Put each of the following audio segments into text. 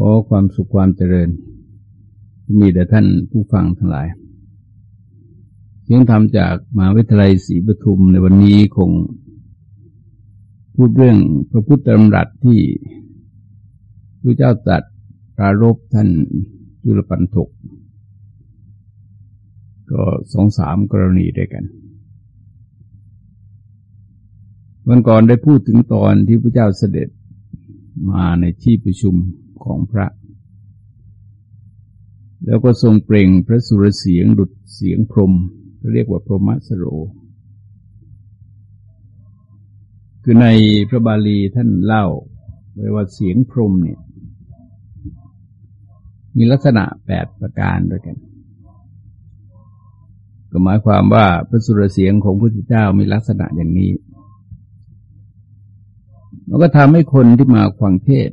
ขอความสุขความเจริญ มีแต่ท่านผู้ฟังทั้งหลายเสียงธรรมจากมหาวิทยาลัยศรีปทุมในวันนี้คง พูดเรื่องพระพุทธธรรมรัตที่พระเจ้าตรัสปรารบท่านจุลปันถก ก็สองสามกรณีด้วยกัน วันก่อนได้พูดถึงตอนที่พระเจ้าเสด็จมาในที่ประชุม ของพระ แล้วก็ทรงเปล่งพระสุรเสียงดุดเสียงพรมเรียกว่าพรหมสโร คือในพระบาลีท่านเล่าไว้ว่าเสียงพรมเนี่ย มีลักษณะแปดประการด้วยกัน ก็หมายความว่าพระสุรเสียงของพระพุทธเจ้ามีลักษณะอย่างนี้มันก็ทำให้คนที่มาฟังเทศ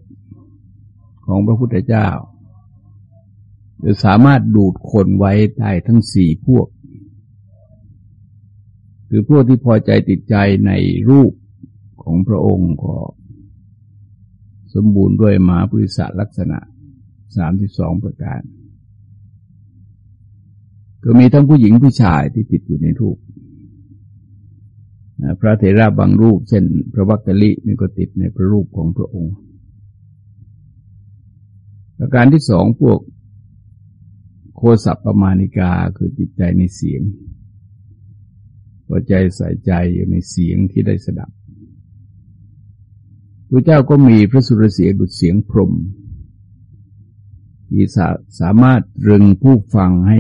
ของพระพุทธเจ้าจะสามารถดูดคนไว้ได้ทั้งสี่พวก คือพวกที่พอใจติดใจในรูปของพระองค์ก็ สมบูรณ์ด้วยมหาบริษัทลักษณะสามที่สองประการ ก็มีทั้งผู้หญิงผู้ชายที่ติดอยู่ในรูป พระเถระบางรูป เช่น พระวักกะลินี่ก็ติดในพระรูปของพระองค์ ประการที่สองพวกโคสัพประมาณิกาคือจิตใจในเสียงพอใจใส่ใจอยู่ในเสียงที่ได้สดับพระเจ้าก็มีพระสุรเสียงดุจเสียงพรมที่สาสามารถรึงผู้ฟังให้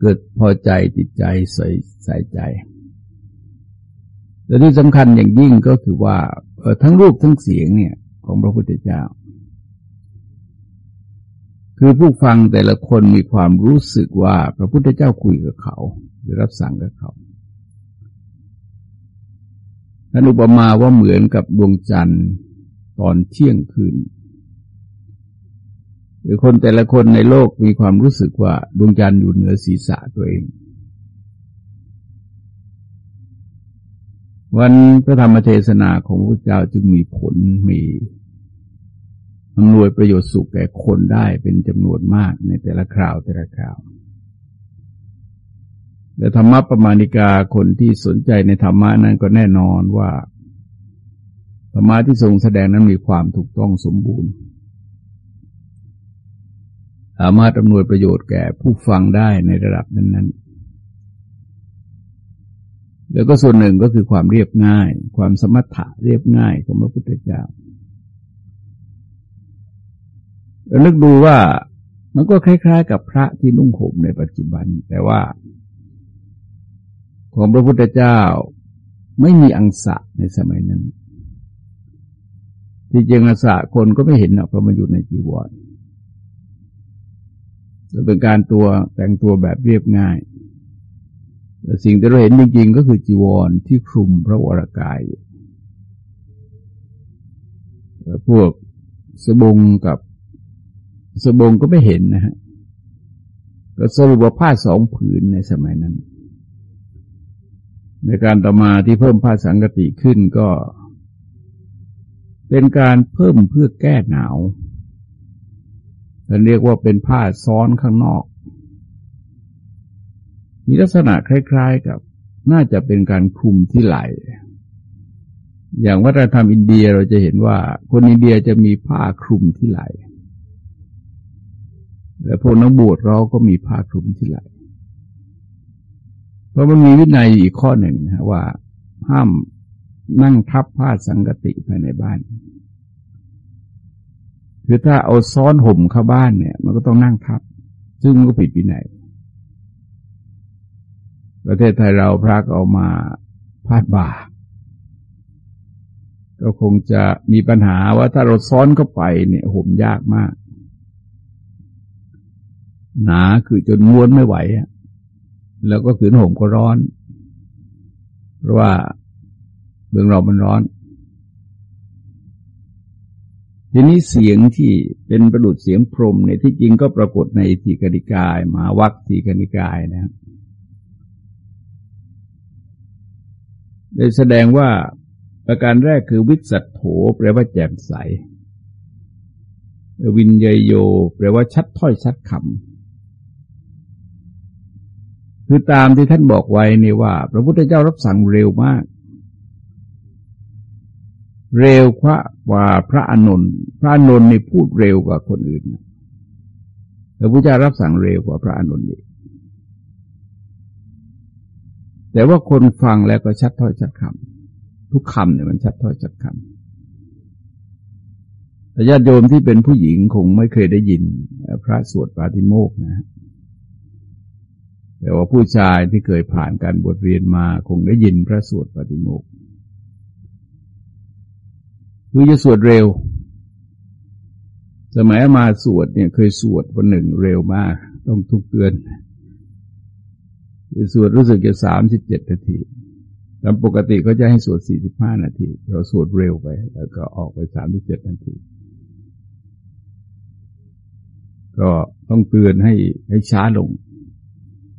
เกิดพอใจติดใจใส่ใส่ใจ และที่สำคัญอย่างยิ่งก็คือว่าทั้งรูปทั้งเสียงเนี่ย ของพระพุทธเจ้า คือผู้ฟังแต่ละคนมีความรู้สึกว่าพระพุทธเจ้าคุยกับเขา หรือรับสั่งกับเขาท่านอุปมาว่าเหมือนกับดวงจันทร์ตอนเที่ยงคืน หรือคนแต่ละคนในโลกมีความรู้สึกว่าดวงจันทร์อยู่เหนือศีรษะตัวเอง วันพระธรรมเทศนาของพระเจ้าจึงมีผลมี อำนวยประโยชน์สุขแก่คนได้เป็นจำนวนมากในแต่ละคราวแต่ละคราวและธรรมะประมาณิกาคนที่สนใจในธรรมะนั้นก็แน่นอนว่า ธรรมะที่ทรงแสดงนั้นมีความถูกต้องสมบูรณ์สามารถอำนวยประโยชน์แก่ผู้ฟังได้ในระดับนั้นๆ แล้วก็ส่วนหนึ่งก็คือความเรียบง่าย ความสมถะเรียบง่ายของพระพุทธเจ้า เรานึกดูว่ามันก็คล้าย ๆ กับพระที่นุ่งห่มในปัจจุบัน แต่ว่า ของพระพุทธเจ้าไม่มีอังสะในสมัยนั้น ที่จริงอังสะคนก็ไม่เห็นเพราะมันอยู่ในจีวรจะเป็นการตัวแต่งตัวแบบเรียบง่าย แต่สิ่งที่เราเห็นจริงๆก็คือจีวรที่คลุมพระวรากายพวกสบงกับ สบงก็ไม่เห็นนะฮะก็สรุปว่าผ้าสองผืนในสมัยนั้น ในการต่อมาที่เพิ่มผ้าสังกติขึ้นก็ เป็นการเพิ่มเพื่อแก้หนาวเรียกว่าเป็นผ้าซ้อนข้างนอก มีลักษณะคล้าย ๆกับ น่าจะเป็นการคลุมที่ไหล อย่างวัฒนธรรมอินเดียเราจะเห็นว่า คนอินเดียจะมีผ้าคลุมที่ไหล แต่พวกนักบวชเราก็มีผ้าคลุมที่ไหลเพราะมันมีวินัยอีกข้อหนึ่งนะว่า ห้ามนั่งทับผ้าสังกติภายในบ้านคือถ้าเอาซ้อนห่มเข้าบ้านเนี่ย มันก็ต้องนั่งทับ ซึ่งก็ผิดวินัยประเทศไทยเราพระก็เอามาพาดบ่า ก็คงจะมีปัญหาว่าถ้าเราซ้อนเข้าไปเนี่ยห่มยากมาก หนาคือจนม้วนไม่ไหว แล้วก็ขืนห่มก็ร้อน เพราะว่าเมืองเรามันร้อน ทีนี้เสียงที่เป็นประดุดเสียงพรมในที่จริงก็ปรากฏในทีกนิกายมาวัคทีกนิกายนะครับได้แสดงว่าประการแรกคือวิสัตโถแปลว่าแจ่มใส วินเยโย แปลว่าชัดถ้อยชัดคำ คือตามที่ท่านบอกไว้นี่ว่า พระพุทธเจ้ารับสั่งเร็วมาก เร็วกว่าพระอนุนพระอนุนนี่พูดเร็วกว่าคนอื่นพระพุทธเจ้ารับสั่งเร็วกว่าพระอนุนอีกแต่ว่าคนฟังแล้วก็ชัดถ้อยชัดคำทุกคำเนี่ยมันชัดถ้อยชัดคำแต่ญาติโยมที่เป็นผู้หญิงคงไม่เคยได้ยิน พระสวดปาติโมกนะ แต่ว่าผู้ชายที่เคยผ่านการบทเรียนมาคงได้ยินพระสวดปาติโมกคือจะสวดเร็ว สมัยมาสวดเนี่ยเคยสวดวันหนึ่งเร็วมาก ต้องทุกเตือนสวดรู้สึกจะสามสิบเจ็ดนาทีตามปกติก็จะให้สวดสี่สิบห้านาที เราสวดเร็วไป แล้วก็ออกไปสามสิบเจ็ดนาที ก็ต้องเตือนให้ให้ช้าลง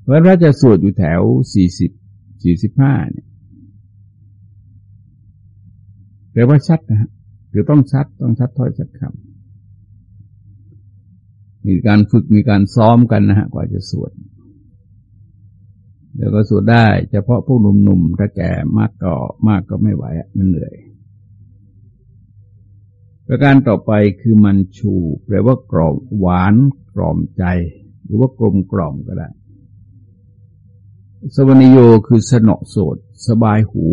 พระถ้าจะสวดอยู่แถวสี่สิบสี่สิบห้าเนี่ยแปลว่าชัดนะฮะคือต้องชัดต้องชัดถ้อยชัดคำมีการฝึกมีการซ้อมกันนะฮะกว่าจะสวดแล้วก็สวดได้ เฉพาะพวกหนุ่มๆถ้าแก่มากก็มากก็ไม่ไหวมันเหนื่อย ประการต่อไปคือมันชู แปลว่ากรอบหวานกรอมใจ หรือว่ากลมกล่อมก็ได้ สวนิโยคือสนอโสดสบายหู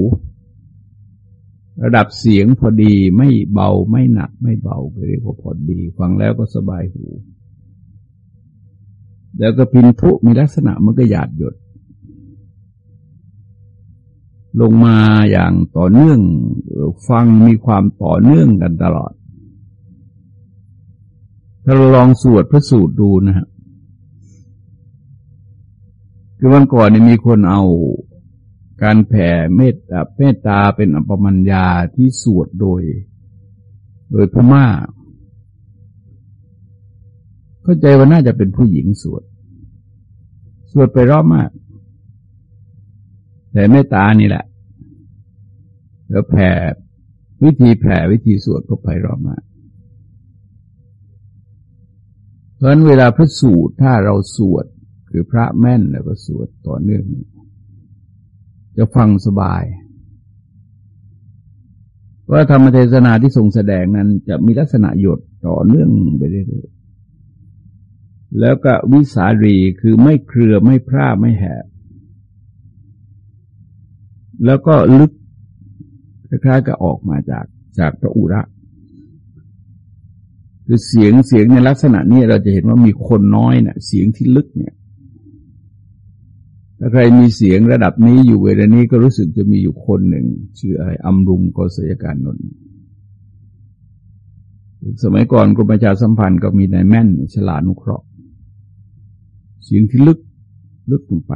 ระดับเสียงพอดีไม่เบาไม่หนักไม่เบาเรียกว่าพอดี ฟังแล้วก็สบายหู แล้วก็พินทุมีลักษณะมันก็หยาดหยด ลงมาอย่างต่อเนื่องฟังมีความต่อเนื่องกันตลอด ถ้าเราลองสวดพระสูตรดูนะฮะ คือวันก่อนนี่มีคนเอาการแผ่เมตตาเมตตาเป็นอัปมัญญาที่สวดโดย โดยพม่า เข้าใจว่าน่าจะเป็นผู้หญิงสวด สวดไปรอบมาก แต่เมตตานี่แหละ แล้วแผ่วิธีแผ่วิธีสวดก็ไปรอบมาก เพราะฉะนั้นเวลาพระสูตรถ้าเราสวด คือพระแม่นแล้วก็สวดต่อเนื่อง จะฟังสบาย ว่าธรรมเทศนาที่ทรงแสดงนั้นจะมีลักษณะหยดต่อเนื่องไปเรื่อยๆแล้วก็วิสารีคือไม่เครือไม่พร่าไม่แหบแล้วก็ลึกคล้ายๆกับออกมาจากจากพระอุระคือเสียงเสียงในลักษณะนี้เราจะเห็นว่ามีคนน้อยเนะ่ะ เสียงที่ลึกเนี่ย ถ้าใครมีเสียงระดับนี้อยู่เวลานี้ก็รู้สึกจะมีอยู่คนหนึ่ง ชื่ออะไรอัมรุงกศยการนนท์สมัยก่อนกรมประชาสัมพันธ์ก็มีนายแม่น ฉลาดนุเคราะห์ เสียงที่ลึกลึกลงไป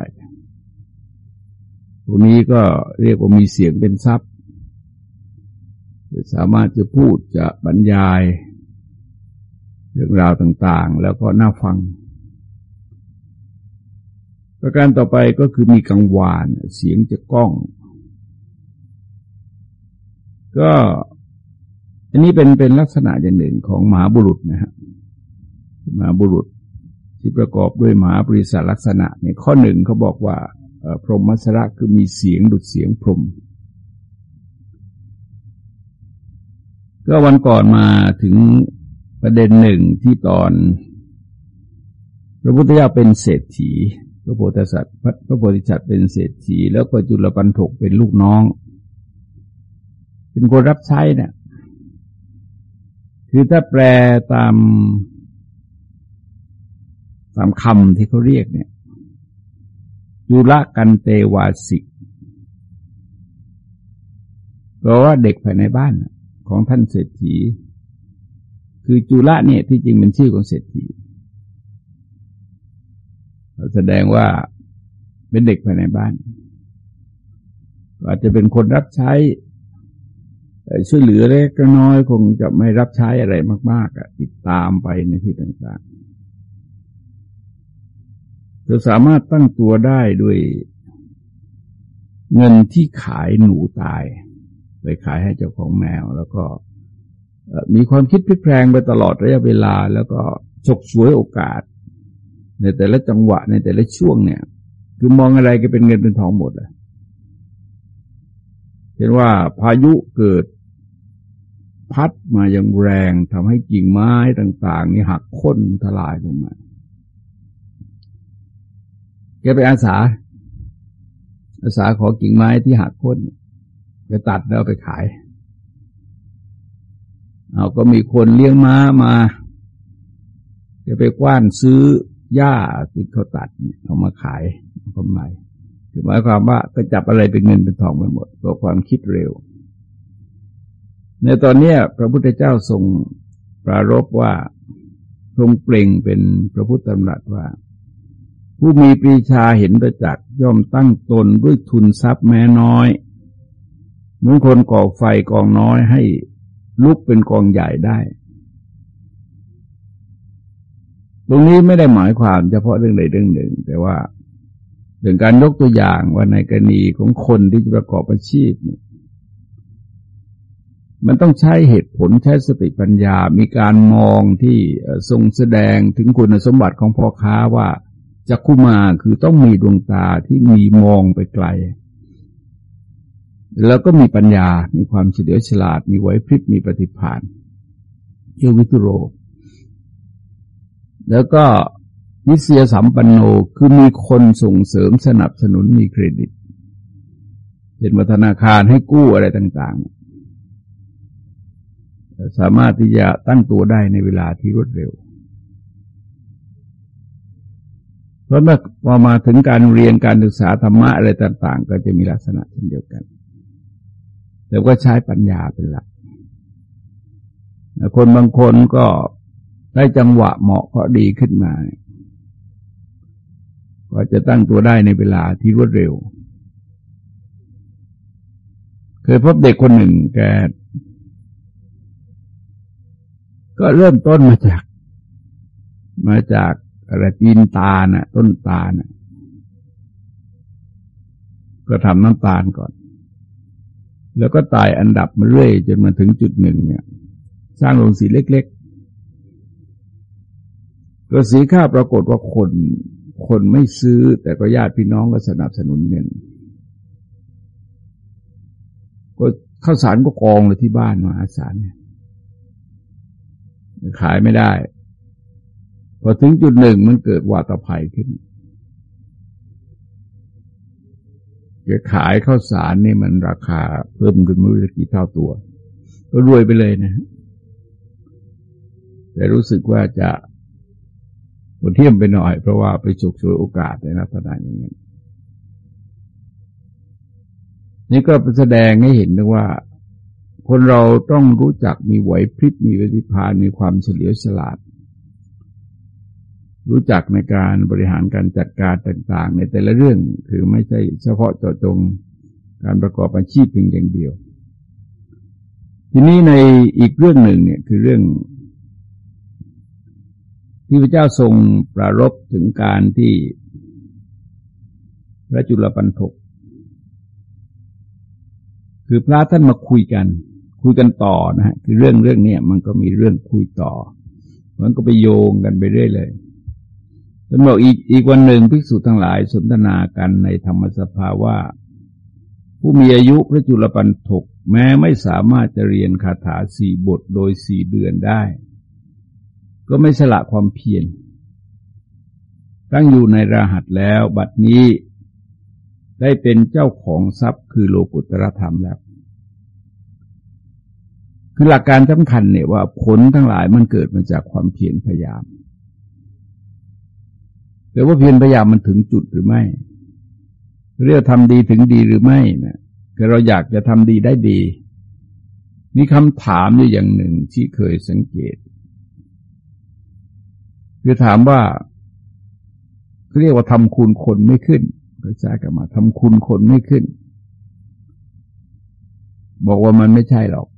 พวกนี้ก็เรียกว่ามีเสียงเป็นทรัพย์สามารถจะพูดจะบรรยาย เรื่องราวต่าง ๆ แล้วก็น่าฟัง ประการต่อไปก็คือมีกังวานเสียงจะก้อง ก็อันนี้เป็นเป็นลักษณะอย่างหนึ่งของมหาบุรุษนะฮะมหาบุรุษที่ประกอบด้วยมหาบริษัทลักษณะเนี่ยข้อหนึ่งเขาบอกว่าพรหมัสระคือมีเสียงดุดเสียงพรหมก็วันก่อนมาถึงประเด็นหนึ่งที่ตอน พระพุทธเจ้าเป็นเศรษฐี พระโพธิสัตว์พระโพธิสัตว์เป็นเศรษฐีแล้วก็จุลปันถกเป็นลูกน้อง เป็นคนรับใช้เนะี่ยคือถ้าแปลตามตามคำที่เขาเรียกเนี่ยจุลกันเตวาสิเพราะว่าเด็กภายในบ้านของท่านเศรษฐี คือจุละเนี่ยที่จริงเป็นชื่อของเศรษฐี แสดงว่าเป็นเด็กภายในบ้าน อาจจะเป็นคนรับใช้ช่วยเหลือเล็กน้อยคงจะไม่รับใช้อะไรมากๆติดตามไปในที่ต่างธอสามารถตั้งตัวได้ด้วยเงินที่ขายหนูตาย ไปขายให้เจ้าของแมว แล้วก็มีความคิดพลิกแพลงไปตลอดระยะเวลา แล้วก็ฉกฉวยโอกาส ในแต่ละจังหวะในแต่ละช่วงเนี่ย คือมองอะไรก็เป็นเงินเป็นทองหมดเลยเห็นว่าพายุเกิดพัดมาอย่างแรงทำให้กิ่งไม้ต่างๆ นี่หักค้นทลายลงมาแกไปอาสา อาสาขอกิ่งไม้ที่หักค้นไปตัดแล้วไปขาย เอาก็มีคนเลี้ยงม้ามาจะไปกว้านซื้อ หญ้าที่เขาตัดเนี่ยเอามาขายกำไรคือหมายความว่าก็จับอะไรเป็นเงินเป็นทองไปหมดเพราะความคิดเร็ว ในตอนนี้พระพุทธเจ้าทรงปรารบว่าทรงเปล่งเป็นพระพุทธธรรมรัตว่า ผู้มีปรีชาเห็นประจักษ์ย่อมตั้งตนด้วยทุนทรัพย์แม้น้อยเหมือนคนก่อไฟกองน้อยให้ลุกเป็นกองใหญ่ได้ ตรงนี้ไม่ได้หมายความเฉพาะเรื่องใดเรื่องหนึ่ง แต่ว่าเรื่องการยกตัวอย่างว่าในกรณีของคนที่จะประกอบอาชีพเนี่ยมันต้องใช้เหตุผลใช้สติปัญญา มีการมองที่ทรงแสดงถึงคุณสมบัติของพ่อค้าว่าจักคุมาคือต้องมีดวงตาที่มีมองไปไกล แล้วก็มีปัญญา มีความเฉลียวฉลาด มีไหวพริบ มีปฏิภาณเยวิตุโร แล้วก็วิเศษสัมปันโนคือมีคนส่งเสริมสนับสนุนมีเครดิตเป็นธนาคารให้กู้อะไรต่าง ๆ สามารถที่จะตั้งตัวได้ในเวลาที่รวดเร็วเพราะเมื่อพอมาถึงการเรียนการศึกษาธรรมะอะไรต่าง ๆ ก็จะมีลักษณะเช่นเดียวกัน แต่ก็ใช้ปัญญาเป็นหลัก คนบางคนก็ ได้จังหวะเหมาะพอดีขึ้นมาก็จะตั้งตัวได้ในเวลาที่รวดเร็ว เคยพบเด็กคนหนึ่งแกก็เริ่มต้นมาจาก มาจากอะไรปีนตาลน่ะต้นตาลน่ะก็ทำน้ำตาลก่อน แล้วก็ตายอันดับมาเรื่อยจนมาถึงจุดหนึ่งเนี่ย สร้างโรงสีเล็กๆ ก็สีข้าวปรากฏว่าคนคนไม่ซื้อ แต่ก็ญาติพี่น้องก็สนับสนุนเงินก็ข้าวสารก็กองเลยที่บ้านมาอาสารขายไม่ได้ พอถึงจุดหนึ่งมันเกิดวาตภัยขึ้นจะขายข้าวสารนี่มันราคาเพิ่มขึ้นไม่รู้กี่เท่าตัว ก็รวยไปเลยนะ แต่รู้สึกว่าจะ บนเทียมไปหน่อย เพราะว่าไปฉกฉวยโอกาสในลักษณะอย่างนี้นี่ก็แสดงให้เห็นว่า คนเราต้องรู้จักมีไหวพริบมีวิธีพานมีความเฉลียวฉลาด รู้จักในการบริหารการจัดการต่าง ๆ ในแต่ละเรื่องคือไม่ใช่เฉพาะเจาะจงการประกอบอาชีพเพียงอย่างเดียว ทีนี้ในอีกเรื่องหนึ่งเนี่ยคือเรื่อง ที่พระเจ้าทรงประรบถึงการที่พระจุลปันถกคือพระท่านมาคุยกัน คุยกันต่อนะฮะคือเรื่องเรื่องเนี้ยมันก็มีเรื่องคุยต่อ มันก็ไปโยงกันไปเรื่อยเลยท่านบอกอีกอีกวันหนึ่งภิกษุทั้งหลายสนทนากันในธรรมสภาว่า ผู้มีอายุพระจุลปันถกแม้ไม่สามารถจะเรียนคาถาสี่บทโดยสี่เดือนได้ ก็ไม่สละความเพียรตั้งอยู่ในรหัสแล้วบัดนี้ได้เป็นเจ้าของทรัพย์คือโลกุตรธรรมแล้ว คือหลักการสำคัญเนี่ยว่าผลทั้งหลายมันเกิดมาจากความเพียรพยายามแต่ว่าเพียรพยายามมันถึงจุดหรือไม่ เรียกทำดีถึงดีหรือไม่นะคือเราอยากจะทำดีได้ดี มีคำถามอยู่อย่างหนึ่งที่เคยสังเกต คือถามว่าเรียกว่าทำคุณคนไม่ขึ้นก็ใช้กันมาทำคุณคนไม่ขึ้น บอกว่ามันไม่ใช่หรอก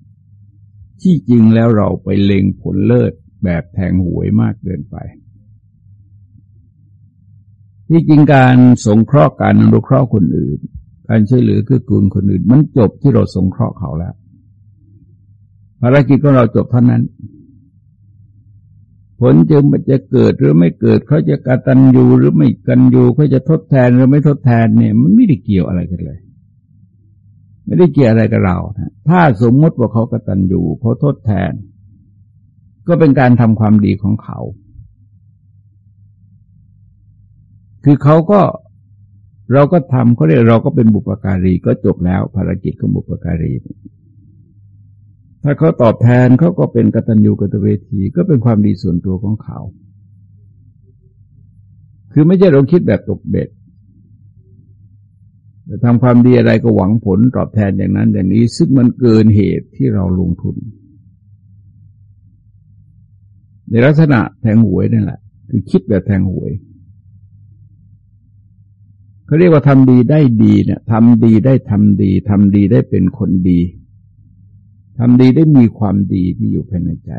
ที่จริงแล้วเราไปเล็งผลเลิศแบบแทงหวยมากเกินไป ที่จริงการสงเคราะห์การอนุเคราะห์คนอื่น การช่วยเหลือคือกูลคนอื่น มันจบที่เราสงเคราะห์เขาแล้ว ภารกิจของเราจบเท่านั้น ผลจึงมันจะเกิดหรือไม่เกิดเขาจะกตัญญูหรือไม่กันยูเขาจะทดแทนหรือไม่ทดแทนเนี่ย มันไม่ได้เกี่ยวอะไรกันเลย ไม่ได้เกี่ยวอะไรกับเราถ้าสมมติว่าเขากตัญญูเขาทดแทน ก็เป็นการทำความดีของเขา คือเขาก็เราก็ทำเขาเรียกเราก็เป็นบุปการีก็จบแล้วภารกิจของบุปการี ถ้าเขาตอบแทนเขาก็เป็นกตัญญูกตเวทีก็เป็นความดีส่วนตัวของเขา คือไม่ใช่เราคิดแบบตกเบ็ดจะทำความดีอะไรก็หวังผลตอบแทนอย่างนั้น อย่างนี้ซึ่งมันเกินเหตุที่เราลงทุน ในลักษณะแทงหวยนั่นแหละ คือคิดแบบแทงหวยเขาเรียกว่าทำดีได้ดีเนี่ยทำดีได้ทำดีทำดีได้เป็นคนดี ทำดีได้มีความดีที่อยู่ภายในใจ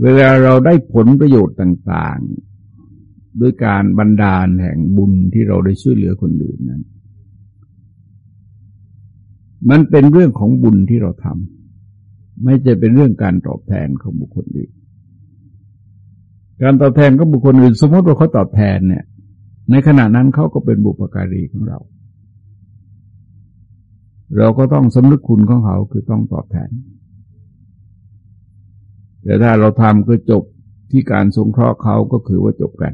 เวลาเราได้ผลประโยชน์ต่างๆ ด้วยการบันดาลแห่งบุญที่เราได้ช่วยเหลือคนอื่นนั้น มันเป็นเรื่องของบุญที่เราทำไม่จะเป็นเรื่องการตอบแทนของบุคคลอื่น การตอบแทนของบุคคลอื่น สมมติว่าเขาตอบแทนเนี่ย ในขณะนั้นเขาก็เป็นบุปการีของเรา เราก็ต้องสำนึกคุณของเขาคือต้องตอบแทน แต่ถ้าเราทำก็จบที่การสงเคราะห์เขาก็คือว่าจบกัน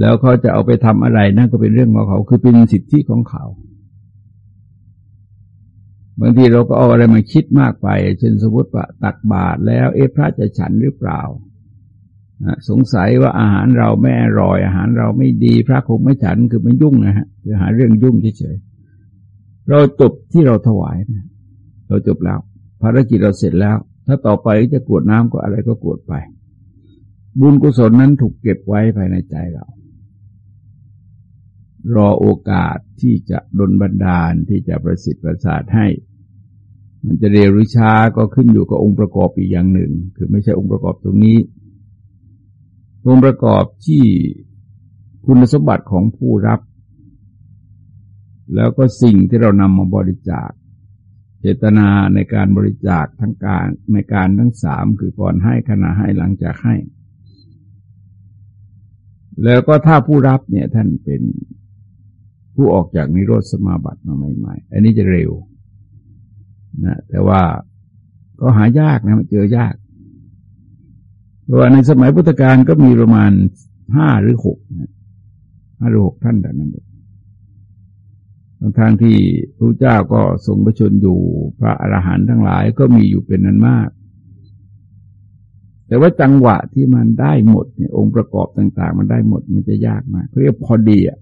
แล้วเขาจะเอาไปทำอะไรนั่นก็เป็นเรื่องของเขา คือเป็นสิทธิของเขา บางทีเราก็เอาอะไรมาคิดมากไป เช่นสมมติว่าตักบาตรแล้ว เอ๊ะพระจะฉันหรือเปล่า สงสัยว่าอาหารเราไม่อร่อย อาหารเราไม่ดีพระคงไม่ฉันคือมันยุ่งนะฮะคือหาเรื่องยุ่งเฉยๆเราจบที่เราถวายนะเราจบแล้ว ภารกิจเราเสร็จแล้ว ถ้าต่อไปจะกวดน้ำก็อะไรก็กวดไป บุญกุศลนั้นถูกเก็บไว้ภายในใจเรา รอโอกาสที่จะดลบันดาลที่จะประสิทธิ์ประสาทให้มันจะเร็วหรือช้าก็ขึ้นอยู่กับองค์ประกอบอีกอย่างหนึ่ง คือไม่ใช่องค์ประกอบตรงนี้ องค์ประกอบที่คุณสมบัติของผู้รับ แล้วก็สิ่งที่เรานำมาบริจาค เจตนาในการบริจาคทั้งการในการทั้งสามคือก่อนให้ขณะให้หลังจากให้ แล้วก็ถ้าผู้รับเนี่ยท่านเป็นผู้ออกจากนิโรธสมาบัติมาใหม่ ๆ อันนี้จะเร็วนะแต่ว่าก็หายากนะมันเจอยาก ว่าในสมัยพุทธกาลก็มีประมาณห้าหรือหกห้าหรือหกท่านแต่นั้นเองทางที่พระเจ้าก็ทรงประชนอยู่พระอรหันต์ทั้งหลายก็มีอยู่เป็นนั้นมาก แต่ว่าจังหวะที่มันได้หมดเนี่ยองค์ประกอบต่าง ๆ มันได้หมดมันจะยากมากเรียกพอดีอะ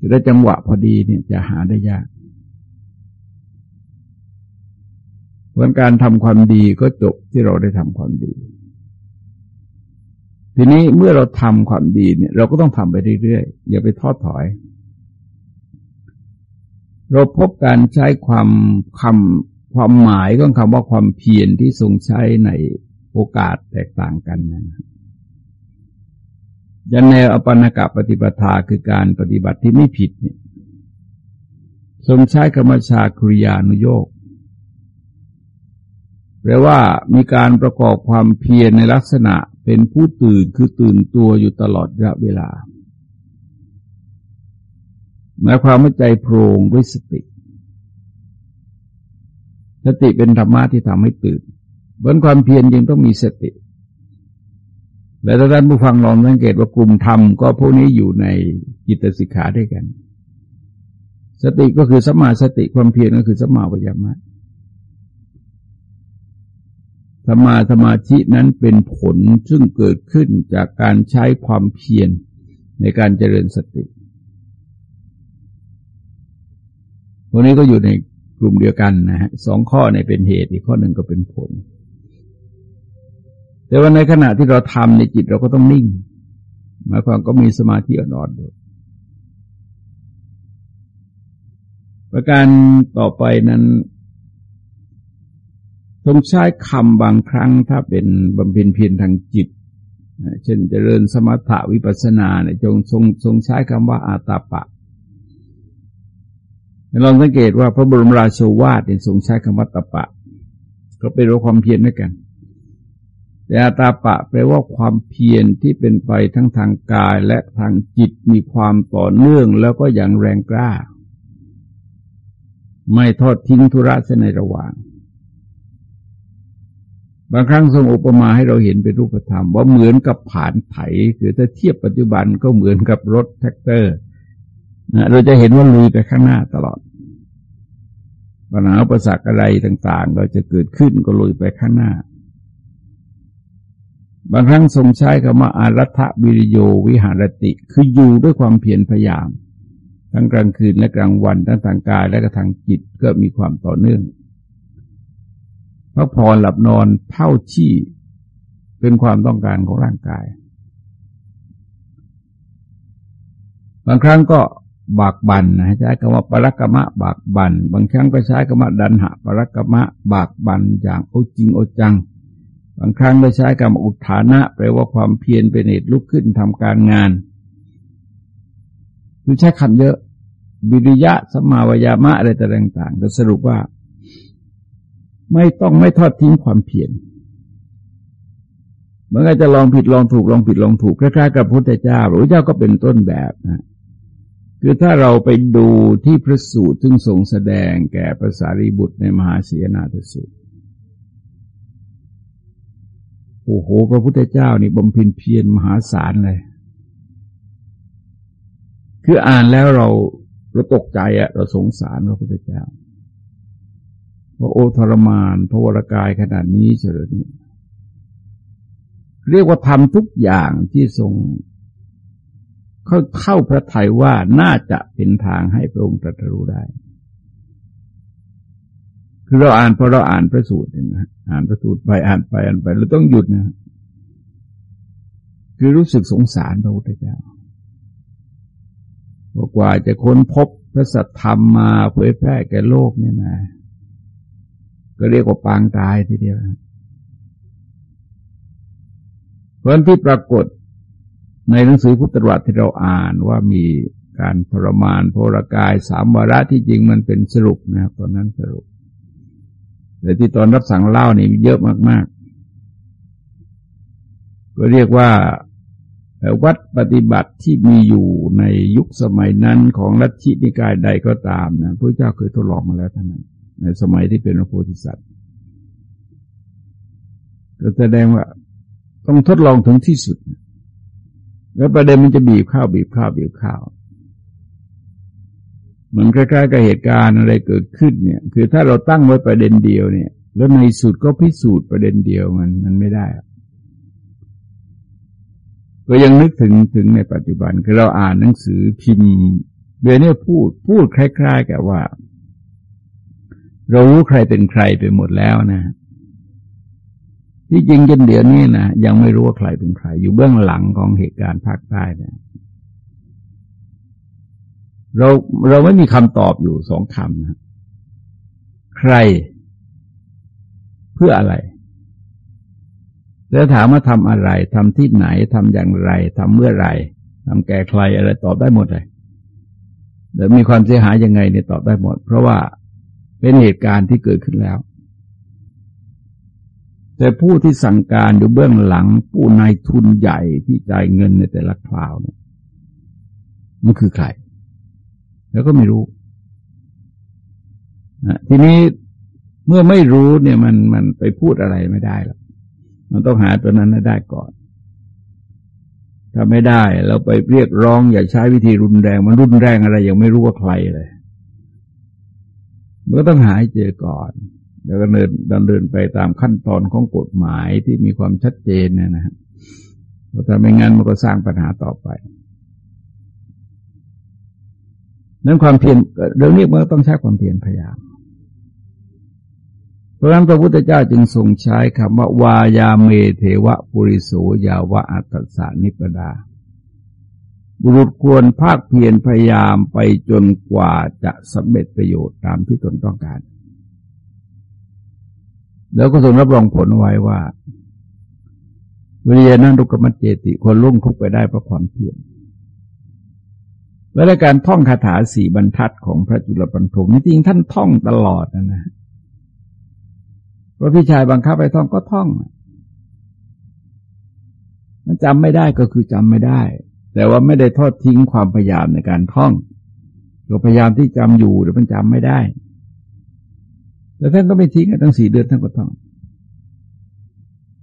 จะได้จังหวะพอดีเนี่ยจะหาได้ยากเพราะการทำความดีก็จบที่เราได้ทำความดี ทีนี้เมื่อเราทำความดีเนี่ยเราก็ต้องทำไปเรื่อยๆ อย่าไปทอดถอย เราพบการใช้ความคำความหมายของคำว่าความเพียรที่ทรงใช้ในโอกาสแตกต่างกันนะยันแนวอปันกะปฏิปทาคือการปฏิบัติที่ไม่ผิดเนี่ยทรงใช้กรรมชาคริยานุโยกแปลว่ามีการประกอบความเพียรในลักษณะ เป็นผู้ตื่นคือตื่นตัวอยู่ตลอดระยะเวลา หมายความว่าใจโพรงด้วยสติ สติเป็นธรรมะที่ทำให้ตื่นบนความเพียรยังต้องมีสติ และถ้าท่านผู้ฟังลองสังเกตว่ากลุ่มธรรมก็พวกนี้อยู่ในจิตสิกขาด้วยกัน สติก็คือสมาสติความเพียรก็คือสมาวิยามะ สมาสมาธินั้นเป็นผลซึ่งเกิดขึ้นจากการใช้ความเพียรในการเจริญสติวกนี้ก็อยู่ในกลุ่มเดียวกันนะฮะสองข้อในเป็นเหตุอีกข้อหนึ่งก็เป็นผล แต่ว่าในขณะที่เราทำในจิตเราก็ต้องนิ่งหมายความก็มีสมาธิอ่อนๆด้วยประการต่อไปนั้น ทรงใช้คำบางครั้งถ้าเป็นบำเพ็ญเพียรทางจิต เช่นเจริญสมถะวิปัสสนาเนี่ยจงทรงทรงใช้คำว่าอาตาปะลองสังเกตว่าพระบรมราโชวาทเนี่ยทรงใช้คำว่าตาปะ ก็เป็นว่าความเพียรด้วยกัน แต่อาตาปะแปลว่าความเพียรที่เป็นไปทั้งทางกายและทางจิตมีความต่อเนื่องแล้วก็อย่างแรงกล้า ไม่ทอดทิ้งธุระในระหว่าง บางครั้งทรงอุปมาให้เราเห็นเป็นรูปธรรม ว่าเหมือนกับผานไถ คือถ้าเทียบปัจจุบันก็เหมือนกับรถแทรกเตอร์นะเราจะเห็นว่าลุยไปข้างหน้าตลอดปัญหาประสักอะไรต่างๆก็จะเกิดขึ้นก็ลุยไปข้างหน้า บางครั้งทรงใช้คำว่าอารัฐวิริโยวิหารติ คืออยู่ด้วยความเพียรพยายาม ทั้งกลางคืนและกลางวันทั้งทางกายและก็ทางจิตก็มีความต่อเนื่อง พักผ่อนหลับนอนเท่าที่เป็นความต้องการของร่างกาย บางครั้งก็บากบันนะใช้คำว่าปรักกมะบากบัน บางครั้งก็ใช้คำว่าดันหะปรักกมะบากบันอย่างโอจริงโอจัง บางครั้งก็ใช้คำอุทานะแปลว่าความเพียรเป็นเหตุลุกขึ้นทำการงานคือใช้คำเยอะบิริยะสมาวยามะอะไรต่างๆก็สรุปว่า ไม่ต้องไม่ทอดทิ้งความเพียรมันก็จะลองผิดลองถูกลองผิดลองถูกคล้ายๆกับพระพุทธเจ้าพระเจ้าก็เป็นต้นแบบนะคือถ้าเราไปดูที่พระสูตรซึ่งทรงแสดงแก่ภาษารีบุตรในมหาศีนาทสูตรโอ้โห พระพุทธเจ้านี่บำเพ็ญเพียรมหาศาลเลย คืออ่านแล้วเราเราตกใจอะเราสงสารพระพุทธเจ้า ว่าโอทรมานพระวรากายขนาดนี้เฉลิมเรียกว่าทำทุกอย่างที่ทรงเข้าเข้าพระทัยว่าน่าจะเป็นทางให้พระองค์ตรัสรู้ได้ คือเราอ่านพอเราอ่านพระสูตรเนี่ยนะอ่านพระสูตรไปอ่านไปอ่านไปเราต้องหยุดนะคือรู้สึกสงสารพระพุทธเจ้าบอกว่าจะค้นพบพระสัทธรรมมาเผยแพร่แก่โลกเนี่ยนะ ก็เรียกว่าปางตายทีเดียวเพราะที่ปรากฏในหนังสือพุทธวัตรที่เราอ่านว่ามีการทรมานโพรกายสามวาระที่จริงมันเป็นสรุปนะครับตอนนั้นสรุป แต่ที่ตอนรับสั่งเล่านี่เยอะมาก ๆ ก็เรียกว่าวัดปฏิบัติที่มีอยู่ในยุคสมัยนั้นของลัทธินิกายใดก็ตามนะพระเจ้าเคยทดลองมาแล้วท่านั้น ในสมัยที่เป็นพระโพธิสัตว์ ก็แสดงว่าต้องทดลองถึงที่สุด แล้วประเด็นมันจะบีบข้าวบีบข้าวบีบข้าวมันใกล้ๆกับเหตุการณ์อะไรเกิดขึ้นเนี่ย คือถ้าเราตั้งไว้ประเด็นเดียวเนี่ย แล้วในสุดก็พิสูจน์ประเด็นเดียวมันมันไม่ได้ก็ยังนึกถึงถึงในปัจจุบันคือเราอ่านหนังสือพิมพ์เบเนี่ยพูดพูดคล้าย ๆ กับว่า เรารู้ใครเป็นใครไปหมดแล้วนะ ที่จริงจนเดี๋ยวนี้นะยังไม่รู้ว่าใครเป็นใคร อยู่เบื้องหลังของเหตุการณ์ภาคใต้เนี่ยเราเราไม่มีคำตอบอยู่สองคำนะใคร เพื่ออะไร แล้วถามว่าทำอะไรทำที่ไหนทำอย่างไรทำเมื่อไรทำแก่ใครอะไรตอบได้หมดเลยแต่มีความเสียหายยังไงเนี่ยตอบได้หมด เพราะว่า เป็นเหตุการณ์ที่เกิดขึ้นแล้ว แต่ผู้ที่สั่งการอยู่เบื้องหลังผู้นายทุนใหญ่ที่จ่ายเงินในแต่ละคราวเนี่ยมันคือใคร แล้วก็ไม่รู้ทีนี้เมื่อไม่รู้เนี่ยมันมันไปพูดอะไรไม่ได้หรอกมันต้องหาตัวนั้นได้ก่อน ถ้าไม่ได้ เราไปเรียกร้องอย่าใช้วิธีรุนแรง มันรุนแรงอะไรยังไม่รู้ว่าใครเลย มันก็ต้องหาให้เจอก่อน แล้วก็เดินดำเนินไปตามขั้นตอนของกฎหมายที่มีความชัดเจนนะนะเพราะถ้าไม่งั้นมันก็สร้างปัญหาต่อไปนั้นความเพียรเรื่องนี้มันต้องใช้ความเพียรพยายาม เพราะฉะนั้นพระพุทธเจ้าจึงทรงใช้คำว่าวายาเมเทวะปุริโสยาวะอัตสานิปดา บุรุษควรภาคเพียรพยายามไปจนกว่าจะสำเร็จประโยชน์ตามที่ตนต้องการ แล้วก็ทรงรับรองผลไว้ว่าวิริยนั้นทุกขมัจเจติคนลุ่งทุกไปได้เพราะความเพียรเวลาการท่องคาถาสี่บรรทัดของพระจุลปันถมนี่จริงท่านท่องตลอดนะนะเพราะพี่ชายบังคับไปท่องก็ท่อง มันจำไม่ได้ก็คือจำไม่ได้ แต่ว่าไม่ได้ทอดทิ้งความพยายามในการท่องก็พยายามที่จำอยู่แต่มันจำไม่ได้ แต่ท่านก็ไม่ทิ้งตั้งสี่เดือนท่านก็ท่อง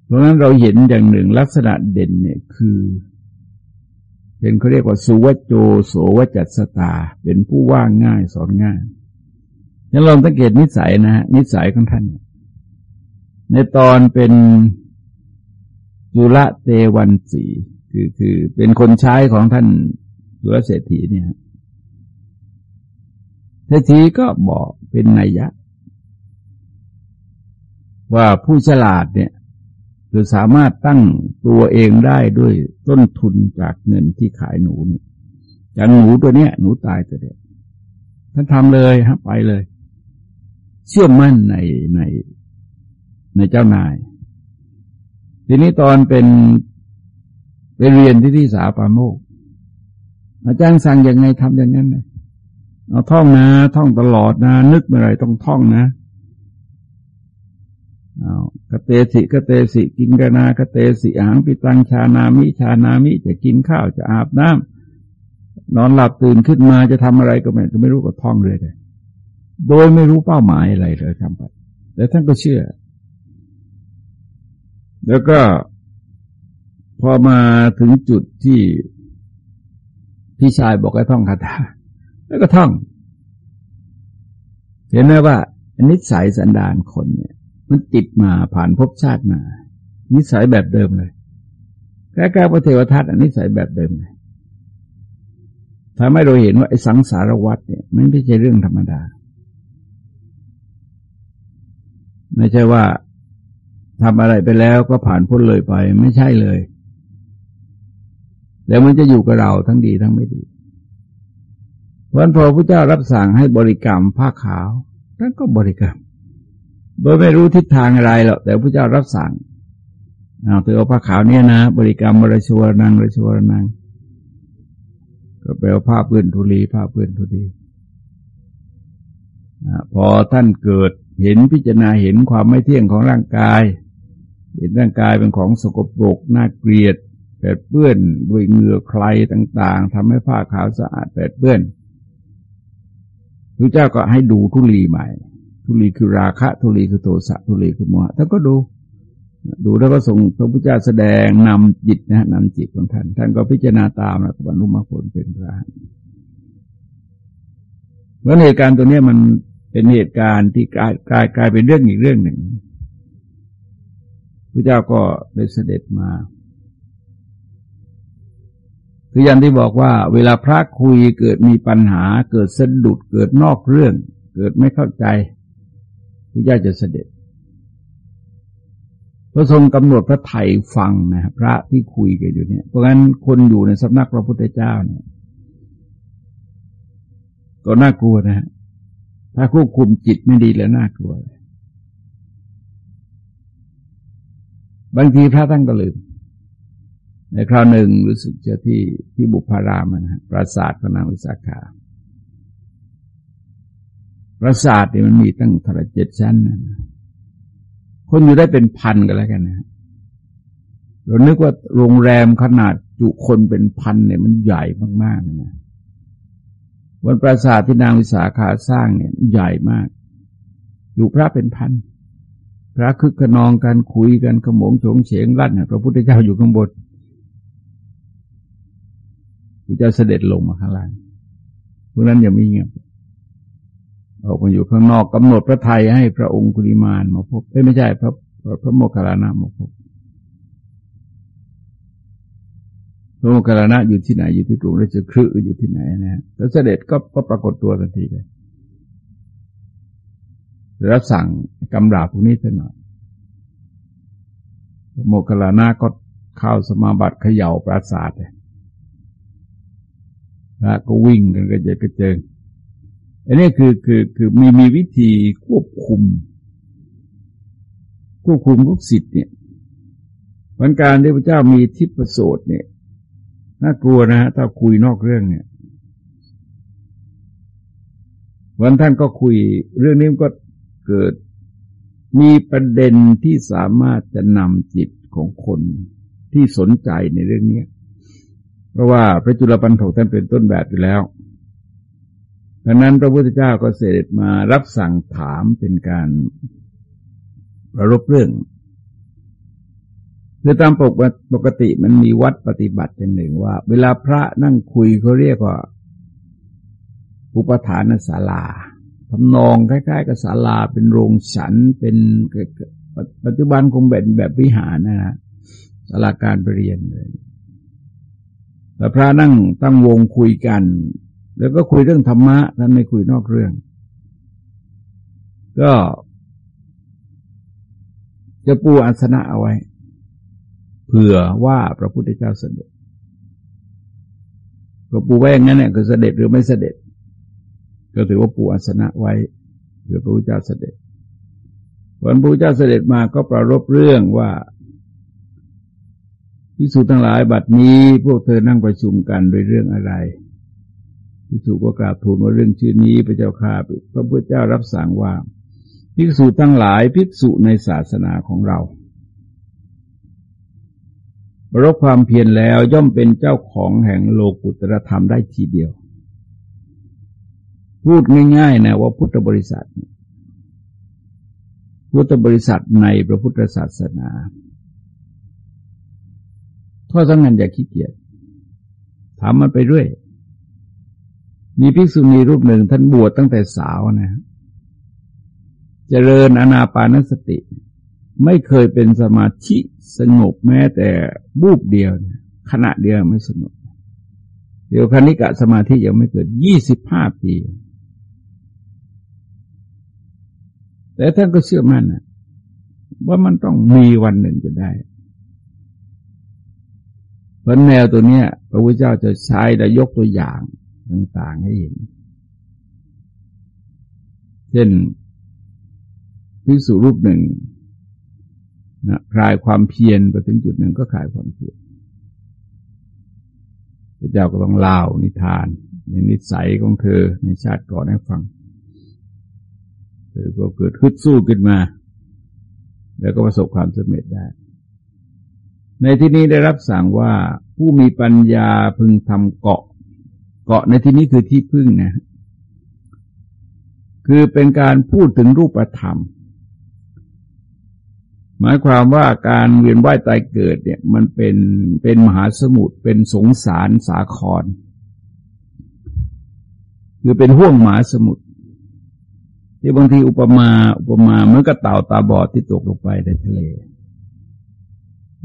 เพราะนั้นเราเห็นอย่างหนึ่งลักษณะเด่นเนี่ยคือ เป็นเขาเรียกว่าสุวัจโจโสวจัตสตา เป็นผู้ว่าง่ายสอนง่ายนั้นลองสังเกตนิสัยนะฮะนิสัยของท่าน ในตอนเป็นจุลเตวันสี คือคือเป็นคนใช้ของท่านจุลเศรษฐีเนี่ยเศรษฐีก็บอกเป็นนัยยะ ว่าผู้ฉลาดเนี่ยคือสามารถตั้งตัวเองได้ด้วยต้นทุนจากเงินที่ขายหนูนี่จากหนูตัวเนี้ย หนูตายตัวเดียวท่านทำเลยฮะไปเลย เชื่อมั่นในในในเจ้านาย ทีนี้ตอนเป็น ไปเรียนที่ที่สาปาโมก อาจารย์สั่งยังไงทำอย่างนั้นนะเอาท่องนะ ท่องตลอดนะ นึกเมื่อไรต้องท่องนะเอากเตสิกเตสิกินกนากเตสิอาหงปิตังชานามิชานามิจะกินข้าวจะอาบน้ำนอนหลับตื่นขึ้นมาจะทำอะไรก็ไม่ไม่รู้ก็ท่องเลยเลยโดยไม่รู้เป้าหมายอะไรเลยทำไปแต่ท่านก็เชื่อ แล้วก็ พอมาถึงจุดที่พี่ชายบอกให้ท่องคาถาแล้วก็ท่อง เห็นไหมว่านิสัยสันดานคนเนี่ย มันติดมาผ่านภพชาติมา นิสัยแบบเดิมเลยแค่แก้พระเทวทัตอันนิสัยแบบเดิมเลยทำให้เราเห็นว่าไอ้สังสารวัฏเนี่ยมันไม่ใช่เรื่องธรรมดา ไม่ใช่ว่าทำอะไรไปแล้วก็ผ่านพ้นเลยไป ไม่ใช่เลย แล้วมันจะอยู่กับเราทั้งดีทั้งไม่ดีเพราะพอพระเจ้ารับสั่งให้บริกรรมผ้าขาวท่านก็บริกรรม โดยไม่รู้ทิศทางอะไรหรอกแต่พระเจ้ารับสั่งเอาเธอเอาผ้าขาวเนี่ยนะ บริกรรมบริชวรนังบริชวรนังก็แปลว่าผ้าเปื้อนทุลีผ้าเปื้อนทุลีพอท่านเกิดเห็นพิจารณาเห็นความไม่เที่ยงของร่างกาย เห็นร่างกายเป็นของสกปรกน่าเกลียด แปดเปื้อนด้วยเหงื่อใครต่างๆทำให้ผ้าขาวสะอาดแปดเปื้อนพระเจ้าก็ให้ดูทุลีใหม่ ทุลีคือราคะ ทุลีคือโทสะทุลีคือโมหะท่านก็ดู ดูแล้วก็ส่งพระพุทธเจ้าแสดงนำจิตนะนำจิตของท่าน ท่านก็พิจารณาตามแล้วก็บรรลุมรรคผลเป็นพระเพราะเหตุการณ์ตัวนี้มันเป็นเหตุการณ์ที่กลายกลายกลายเป็นเรื่องอีกเรื่องหนึ่งพระเจ้าก็ได้เสด็จมา คืออย่างที่บอกว่า เวลาพระคุยเกิดมีปัญหา เกิดสะดุดเกิดนอกเรื่อง เกิดไม่เข้าใจพระเจ้าจะเสด็จพระทรงกำหนดพระไถ่ฟังนะพระที่คุยกันอยู่เนี่ย เพราะงั้นคนอยู่ในสำนักพระพุทธเจ้าเนี่ย ก็น่ากลัวนะฮะถ้าควบคุมจิตไม่ดีแล้วน่ากลัว บางทีพระท่านก็ลืม ในคราวหนึ่งรู้สึกจะที่ที่บุพารามนะปราสาทพระนางวิสาขาปราสาทเนี่ยมันมีตั้งท่าไรเจ็ดชั้นนะคนอยู่ได้เป็นพันกันแล้วกันนะเรานึกว่าโรงแรมขนาดจุคนเป็นพันเนี่ยมันใหญ่มากๆนะวันปราสาทที่นางวิสาขาสร้างเนี่ยใหญ่มาก อยู่พระเป็นพันพระคึกขนองกันคุยกันขโมงโฉงเฉงลั่นพระพุทธเจ้าอยู่ข้างบน พระเจ้าเสด็จลงมาข้างล่างพวกนั้นยังไม่เงียบออกมาอยู่ข้างนอกกำหนดพระไทยให้พระองค์กุลิมานมาพบไม่ใช่พระพระโมคคัลลานะมาพบพระโมคคัลลานะอยู่ที่ไหนอยู่ที่กรุงราชคฤห์อยู่ที่ไหนนะฮะแล้วเสด็จก็ปรากฏตัวทันทีเลยรับสั่งกำราบพวกนี้เสหน่อยโมคคัลลานะก็เข้าสมาบัติเขย่าปราสาทเลย แล้วก็วิ่งกันกระเจิดกระเจิงอันนี้คือคือคือมีมีวิธีควบคุม ควบคุมลูกศิษย์เนี่ยวันการที่พระเจ้ามีทิพประโสดเนี่ยน่ากลัวนะฮะถ้าคุยนอกเรื่องเนี่ย วันท่านก็คุยเรื่องนี้ก็เกิดมีประเด็นที่สามารถจะนำจิตของคนที่สนใจในเรื่องนี้ เพราะว่าพระจุลปันโถท่านเป็นต้นแบบอยู่แล้วดังนั้นพระพุทธเจ้าก็เสด็จมารับสั่งถามเป็นการประรบเรื่องคือตามปกปกติมันมีวัดปฏิบัติอย่างหนึ่งว่า เวลาพระนั่งคุยเขาเรียกว่าอุปทานศาลาทำนองคล้ายๆกับศาลาเป็นโรงฉันเป็นปัจจุบันคงเป็นแบบวิหารนะฮะศาลาการปรเรียนเลย แต่พระนั่งตั้งวงคุยกัน แล้วก็คุยเรื่องธรรมะท่านไม่คุยนอกเรื่อง ก็ จะปูอาสนะเอาไว้ เผื่อว่าพระพุทธเจ้าเสด็จก็ปูไว้อย่างนั้นเนี่ยคือเสด็จหรือไม่เสด็จ ก็ถือว่าปูอาสนะไว้เผื่อพระพุทธเจ้าเสด็จวันพระพุทธเจ้าเสด็จมาก็ประรบเรื่องว่า พิสูจทั้งหลายบัดนี้พวกเธอนั่งประชุมกันโดยเรื่องอะไรพิสูจก็กราบทูลว่าเรื่องชื่อนี้พระเจ้าข้าพระพุทธเจ้ารับสั่งว่าภิกษุทั้งหลายภิกษุในศาสนาของเรารบความเพียรแล้วย่อมเป็นเจ้าของแห่งโลกุตรธรรมได้ทีเดียว พูดง่ายๆนะว่าพุทธบริษัท พุทธบริษัทในพระพุทธศาสนา ข้อสำคัญอย่าขี้เกียจถามมันไปเรื่อย มีภิกษุณีรูปหนึ่งท่านบวชตั้งแต่สาวนะจเจริญอนาปานสติ ไม่เคยเป็นสมาธิสงบแม้แต่บูบเดียว ขณะเดียวไม่สงบ เดี๋ยวคณิกะสมาธิยังไม่เกิดยี่สิบห้าปี แต่ท่านก็เชื่อมั่นนะว่ามันต้องมีวันหนึ่งจะได้ เพราะแนวตัวเนี้ยพระพุทธเจ้าจะใช้และยกตัวอย่างต่างๆให้เห็น เช่นพิสุรูปหนึ่งนะคลายความเพียรไปถึงจุดหนึ่งก็คลายความเพียรพระเจ้าก็ต้องเล่านิทาน ในนิสัยของเธอในชาติก่อนให้ฟัง เธอก็เกิดขึ้นสู้ขึ้นมา แล้วก็ประสบความสำเร็จได้ ในที่นี้ได้รับสั่งว่าผู้มีปัญญาพึงทำเกาะ เกาะในที่นี้คือที่พึ่งนะ คือเป็นการพูดถึงรูปธรรม หมายความว่าการเวียนว่ายตายเกิดเนี่ยมันเป็นเป็นมหาสมุทรเป็นสงสารสาคร คือเป็นห่วงมหาสมุทรที่บางทีอุปมาอุปมาเหมือนกับเต่าตาบอดที่ตกลงไปในทะเล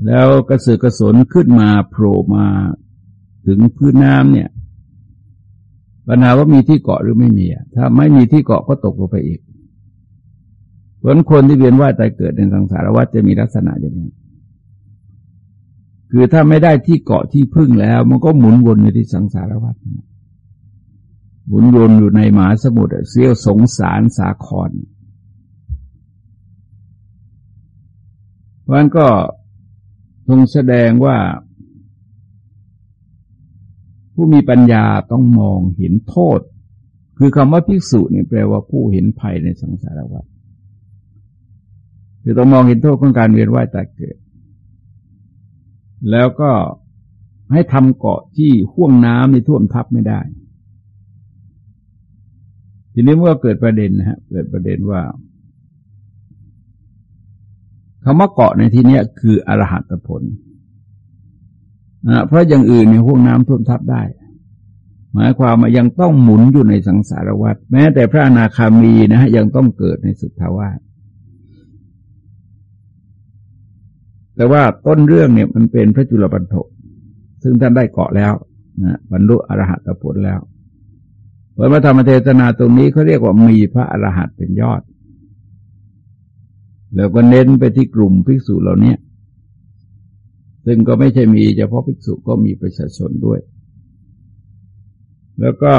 แล้วกระสือกระสนขึ้นมาโผล่มาถึงพื้นน้ำเนี่ยปัญหาว่ามีที่เกาะหรือไม่มี ถ้าไม่มีที่เกาะก็ตกลงไปอีกผลคนที่เวียนว่ายตายเกิดในสังสารวัฏจะมีลักษณะอย่างนี้ คือถ้าไม่ได้ที่เกาะที่พึ่งแล้ว มันก็หมุนวนอยู่ที่สังสารวัฏหมุนวนอยู่ในหมาสมุทรเสี้ยวสงสารสาครเพราะนั้นก็ ทรงแสดงว่า ผู้มีปัญญาต้องมองเห็นโทษ คือคำว่าภิกษุนี่แปลว่าผู้เห็นภัยในสังสารวัฏคือต้องมองเห็นโทษของการเวียนว่ายตายเกิด แล้วก็ให้ทำเกาะที่ห่วงน้ำในท่วมทับไม่ได้ ทีนี้เมื่อเกิดประเด็นนะฮะ เกิดประเด็นว่า คำว่าเกาะในที่นี้คืออรหัตผลนะเพราะอย่างอื่นในห่วงน้ำท่วมทับได้ หมายความว่ายังต้องหมุนอยู่ในสังสารวัฏแม้แต่พระอนาคามีนะฮะยังต้องเกิดในสุทธาวาสแต่ว่าต้นเรื่องเนี่ยมันเป็นพระจุลปันโถซึ่งท่านได้เกาะแล้วนะบรรลุอรหัตผลแล้วผลพระธรรมเทศนาตรงนี้เขาเรียกว่ามีพระอรหัตเป็นยอด แล้วก็เน้นไปที่กลุ่มภิกษุเหล่านี้ซึ่งก็ไม่ใช่มีเฉพาะภิกษุก็มีประชาชนด้วย แล้วก็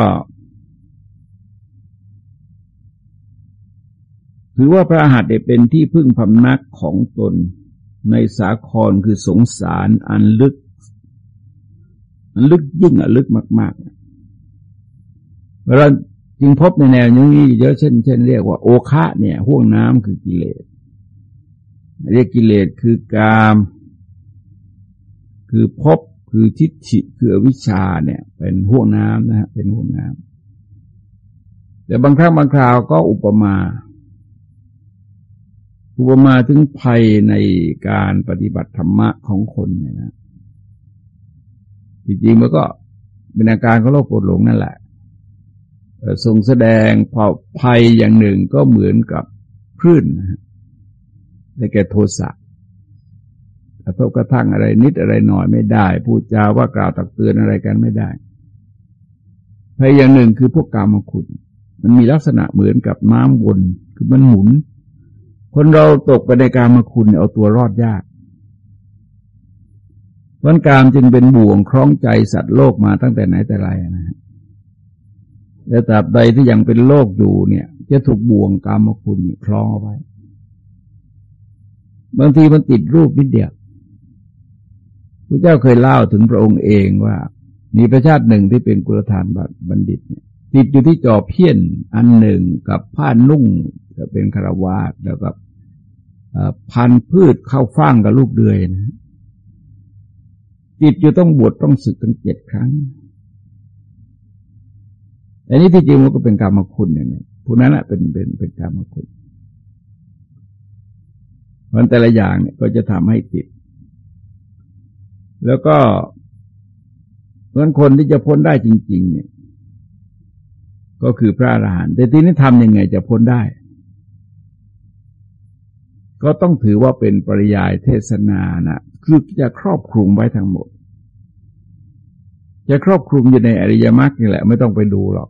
ถือว่าพระอรหัตเป็นที่พึ่งพำนักของตนในสาครคือสงสารอันลึก อันลึกยิ่งอันลึกมากๆเวลาจึงพบในแนวนี้เยอะเช่นเช่นเรียกว่าโอคะเนี่ยห่วงน้ำคือกิเลส เรียกกิเลสคือกาม คือพบคือทิฏฐิคืออวิชชาเนี่ย เป็นห่วงน้ำนะฮะเป็นห่วงน้ำแต่บางครั้งบางคราวก็อุปมา อุปมาถึงภัยในการปฏิบัติธรรมะของคนเนี่ยนะจริงๆมันก็เป็นอาการของโรคปวดหลงนั่นแหละทรงแสดงพอภัยอย่างหนึ่งก็เหมือนกับคลื่นนะ ได้แก่โทสะกระทบกระทั่งอะไรนิดอะไรหน่อยไม่ได้ พูดจาว่ากล่าวตักเตือนอะไรกันไม่ได้ภัยอย่างหนึ่งคือพวกกามคุณ มันมีลักษณะเหมือนกับน้ำวนคือมันหมุน คนเราตกไปในกามคุณเอาตัวรอดยากวันกามจึงเป็นบ่วงคล้องใจสัตว์โลกมาตั้งแต่ไหนแต่ไรนะฮะแต่ตราบใดที่ยังเป็นโลกอยู่เนี่ย จะถูกบ่วงกามคุณคล้องเอาไว้ บางทีมันติดรูปนิดเดียวพระเจ้าเคยเล่าถึงพระองค์เองว่ามีประชาติหนึ่งที่เป็นกุลธานบัณฑิตเนี่ยติดอยู่ที่จอเพี้ยนอันหนึ่งกับผ้านุ่งจะเป็นคารวาสแล้วกับพันพืชเข้าฟ่างกับลูกเดือยนะจิตอยู่ต้องบวชต้องศึกตั้งเจ็ดครั้ง อันนี้ที่จริงมันก็เป็นกรรมคุณอย่างนี้ผู้นั้นแหละเป็นเป็นเป็นกรรมคุณ เพราะแต่ละอย่างเนี่ยก็จะทำให้ติด แล้วก็เพราะคนที่จะพ้นได้จริง ๆ เนี่ย ก็คือพระอรหันต์แต่ทีนี้ทำยังไงจะพ้นได้ ก็ต้องถือว่าเป็นปริยายเทศนานะคือจะครอบคลุมไว้ทั้งหมด จะครอบคลุมอยู่ในอริยมรรคนี่แหละ ไม่ต้องไปดูหรอก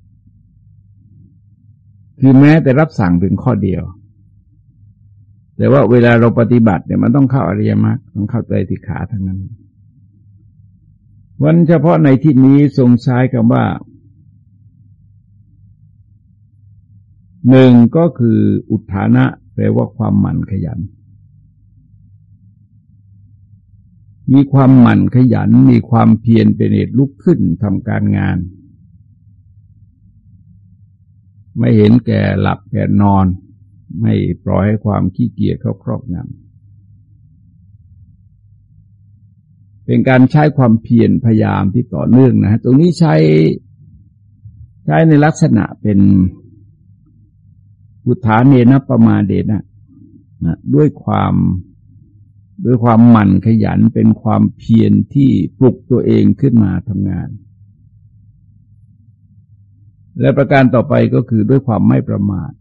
คือแม้แต่รับสั่งเป็นข้อเดียว แต่ว่าเวลาเราปฏิบัติเนี่ยมันต้องเข้าอริยมรรคต้องเข้าใจติขาทั้งนั้น วันเฉพาะในที่นี้ทรงใช้คำว่าหนึ่งก็คืออุทานะแปลว่าความหมั่นขยัน มีความหมั่นขยัน มีความเพียรเป็นเหตุลุกขึ้นทำการงาน ไม่เห็นแก่หลับแก่นอน ไม่ปล่อยให้ความขี้เกียจเข้าครอบงำเป็นการใช้ความเพียรพยายามที่ต่อเนื่องนะ ตรงนี้ใช้ใช้ในลักษณะเป็นอุทาเนนะประมาเดนะนะด้วยความด้วยความหมั่นขยันเป็นความเพียรที่ปลุกตัวเองขึ้นมาทำงาน และประการต่อไปก็คือด้วยความไม่ประมาท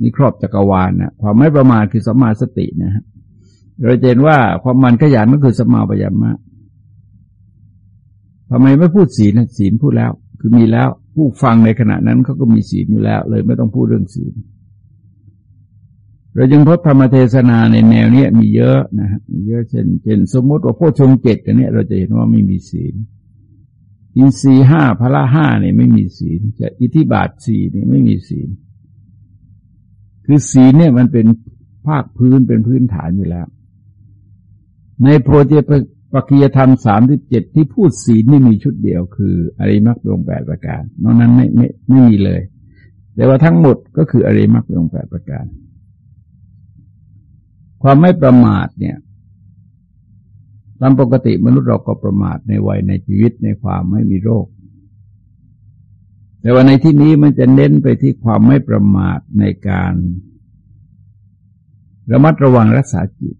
นี่ครอบจักรวาลนะความไม่ประมาทคือสัมมาสตินะฮะเราเห็นว่าความมันขยันก็คือสัมมาปยามะทำไมไม่พูดศีลศีลพูดแล้ว คือมีแล้วผู้ฟังในขณะนั้นเขาก็มีศีลอยู่แล้ว เลยไม่ต้องพูดเรื่องศีลเราจึงพบธรรมเทศนาในแนวนี้มีเยอะนะฮะมีเยอะเช่นเช่นสมมติว่าพวกชงเจ็ดกันเนี่ยเราจะเห็นว่าไม่มีศีลอินทรีห้าพละห้าเนี่ยไม่มีศีลจะอิทธิบาทสี่เนี่ยไม่มีศีล คือศีลเนี่ยมันเป็นภาคพื้นเป็นพื้นฐานอยู่แล้ว ในโพธิปัจจยธรรมสามที่เจ็ดที่พูดศีลนี่มีชุดเดียว คืออริมักลงแปดประการ นอกนั้นไม่ไม่ไม่มีเลย แต่ว่าทั้งหมดก็คืออริมักลงแปดประการ ความไม่ประมาทเนี่ยตามปกติมนุษย์เราก็ประมาทในวัยในชีวิตในความไม่มีโรค แต่ว่าในที่นี้มันจะเน้นไปที่ความไม่ประมาทในการระมัดระวังรักษาจิต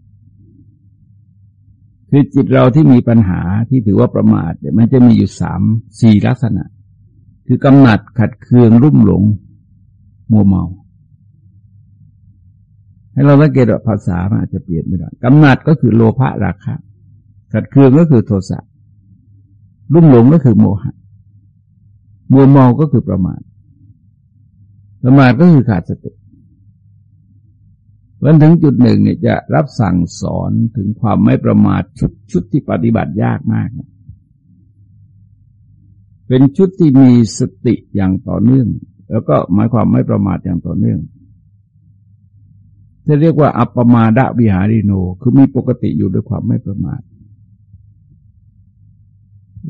คือจิตเราที่มีปัญหาที่ถือว่าประมาทเนี่ยมันจะมีอยู่สามสี่ลักษณะ คือกำหนัดขัดเคืองรุ่มหลง มัวเมา ให้เราสังเกตว่าภาษามันอาจจะเปลี่ยนไม่ได้กำหนัดก็คือโลภะราคะ ขัดเคืองก็คือโทสะรุ่มหลงก็คือโมหะ มัวเมาก็คือประมาทประมาทก็คือขาดสติวันถึงจุดหนึ่งเนี่ยจะรับสั่งสอนถึงความไม่ประมาทชุดชุดที่ปฏิบัติยากมาก เป็นชุดที่มีสติอย่างต่อเนื่อง แล้วก็หมายความไม่ประมาทอย่างต่อเนื่องจะเรียกว่าอัปปมาดะวิหาริโน คือมีปกติอยู่ด้วยความไม่ประมาท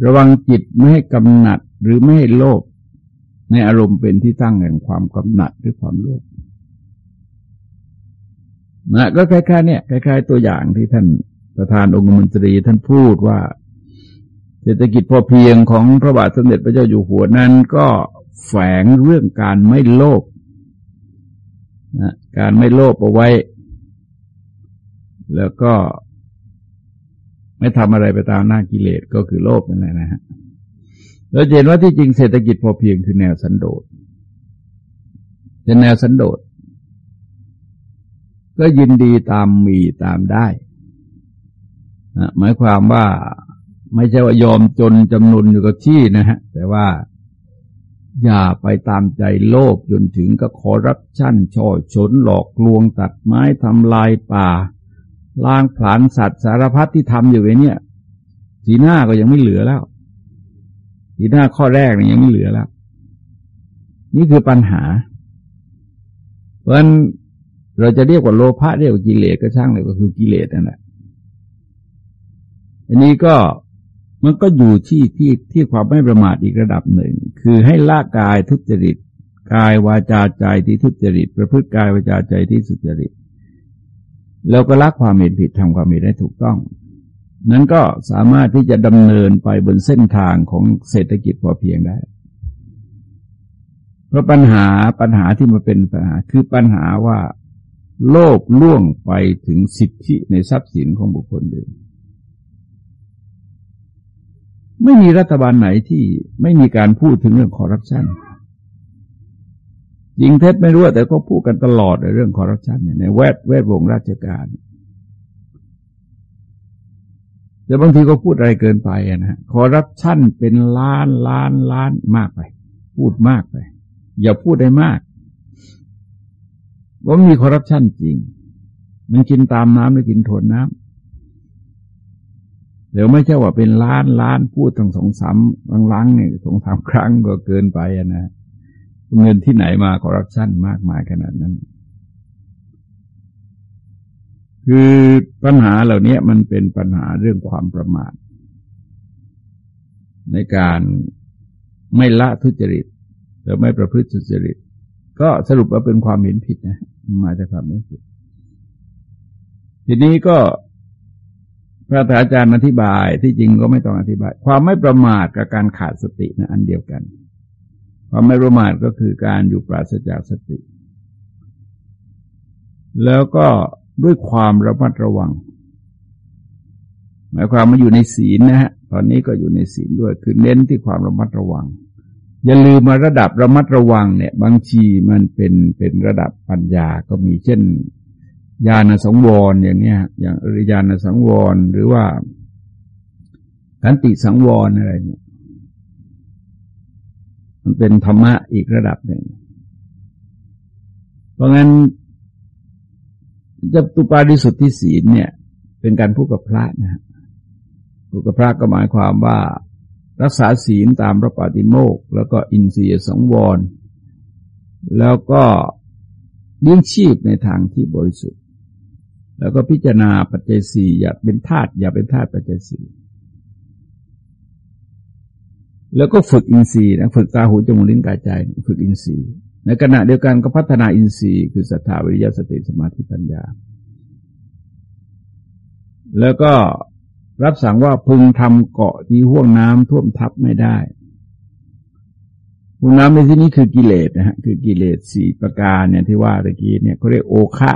ระวังจิตไม่ให้กำหนัด หรือไม่ให้โลภในอารมณ์เป็นที่ตั้งแห่งความกำหนัดหรือความโลภนะก็คล้ายๆเนี่ยคล้ายๆ ตัวอย่างที่ท่านประธานองค์มนตรีท่านพูดว่า เศรษฐกิจพอเพียงของพระบาทสมเด็จพระเจ้าอยู่หัวนั้นก็แฝงเรื่องการไม่โลภนะการไม่โลภเอาไว้ แล้วก็ไม่ทำอะไรไปตามหน้ากิเลสก็คือโลภนั่นแหละนะฮะ เราเห็นว่าที่จริงเศรษฐกิจพอเพียงคือแนวสันโดษเป็นแนวสันโดษก็ยินดีตามมีตามได้หมายความว่าไม่ใช่ว่ายอมจนจำนวนอยู่กับที่นะฮะ แต่ว่าอย่าไปตามใจโลภจนถึงกับคอรัปชันช่อชนหลอกลวงตัดไม้ทำลายป่าล้างผลาญสัตว์สารพัดที่ทำอยู่ไว้เนี่ย สีหน้าก็ยังไม่เหลือแล้ว สีหน้าข้อแรกเนี่ยยังไม่เหลือแล้ว นี่คือปัญหา เพราะฉะนั้นเราจะเรียกว่าโลภะเรียกว่ากิเลสก็ช่างเลยก็คือกิเลสนั่นแหละอันนี้ก็มันก็อยู่ที่ที่ที่ความไม่ประมาทอีกระดับหนึ่ง คือให้ละกายทุจริต กายวาจาใจที่ทุจริต ประพฤติกายวาจาใจที่สุจริต แล้วก็ละความเห็นผิดทำความเห็นได้ถูกต้อง นั้นก็สามารถที่จะดำเนินไปบนเส้นทางของเศรษฐกิจพอเพียงได้ เพราะปัญหาปัญหาที่มาเป็นปัญหาคือปัญหาว่า โลกล่วงไปถึงสิทธิในทรัพย์สินของบุคคลอื่นไม่มีรัฐบาลไหนที่ไม่มีการพูดถึงเรื่องคอร์รัปชันยิงเท็จไม่รู้แต่ก็พูดกันตลอดในเรื่องคอร์รัปชันในแวดแวดวงราชการ แต่บางทีก็พูดอะไรเกินไปนะคอร์รัปชันเป็นล้านล้านล้านมากไป พูดมากไป อย่าพูดได้มากว่ามีคอร์รัปชันจริง มันกินตามน้ำหรือกินทนน้ำเดี๋ยวไม่ใช่ว่าเป็นล้านล้านพูดทั้งสองสามครั้งเนี่ยสองสามครั้งก็เกินไปนะเงินที่ไหนมาคอร์รัปชันมากมายขนาดนั้น คือปัญหาเหล่านี้มันเป็นปัญหาเรื่องความประมาทในการไม่ละทุจริตหรือไม่ประพฤติทุจริต ก็สรุปว่าเป็นความเห็นผิดนะมาจากความเห็นผิด ทีนี้ก็พระอาจารย์อธิบายที่จริงก็ไม่ต้องอธิบาย ความไม่ประมาทกับการขาดสตินะอันเดียวกัน ความไม่ประมาทก็คือการอยู่ปราศจากสติ แล้วก็ ด้วยความระมัดระวัง หมายความมาอยู่ในศีลนะฮะตอนนี้ก็อยู่ในศีลด้วยคือเน้นที่ความระมัดระวัง อย่าลืมมาระดับระมัดระวังเนี่ย บางทีมันเป็นเป็นระดับปัญญาก็มีเช่น ญาณสังวรอย่างเนี้ย อย่างอริยานสังวรหรือว่าขันติสังวรอะไรเนี่ยมันเป็นธรรมะอีกระดับหนึ่ง เพราะงั้น จะตุปาดิสุทธิศีลเนี่ย เป็นการพูดกับพระนะพูดกับพระก็หมายความว่ารักษาศีลตามพระปฏิโมกแล้วก็อินทรียสังวร แล้วก็เลี้ยงชีพในทางที่บริสุทธิ์ แล้วก็พิจารณาปัจจัยสี่อย่าเป็นธาตุอย่าเป็นธาตุปัจจัยสี่แล้วก็ฝึกอินทรีย์นะฝึกตาหูจมูกลิ้นกายใจ ฝึกอินทรีย์ ในขณะเดียวกันก็พัฒนาอินทรีย์ คือศรัทธาวิริยะสติสมาธิปัญญา แล้วก็รับสั่งว่าพึงทำเกาะที่ห่วงน้ำท่วมทับไม่ได้ห่วงน้ำในที่นี้คือกิเลสนะฮะคือกิเลสสี่ประการเนี่ยที่ว่าตะกี้เนี่ยเขาเรียกโอคะ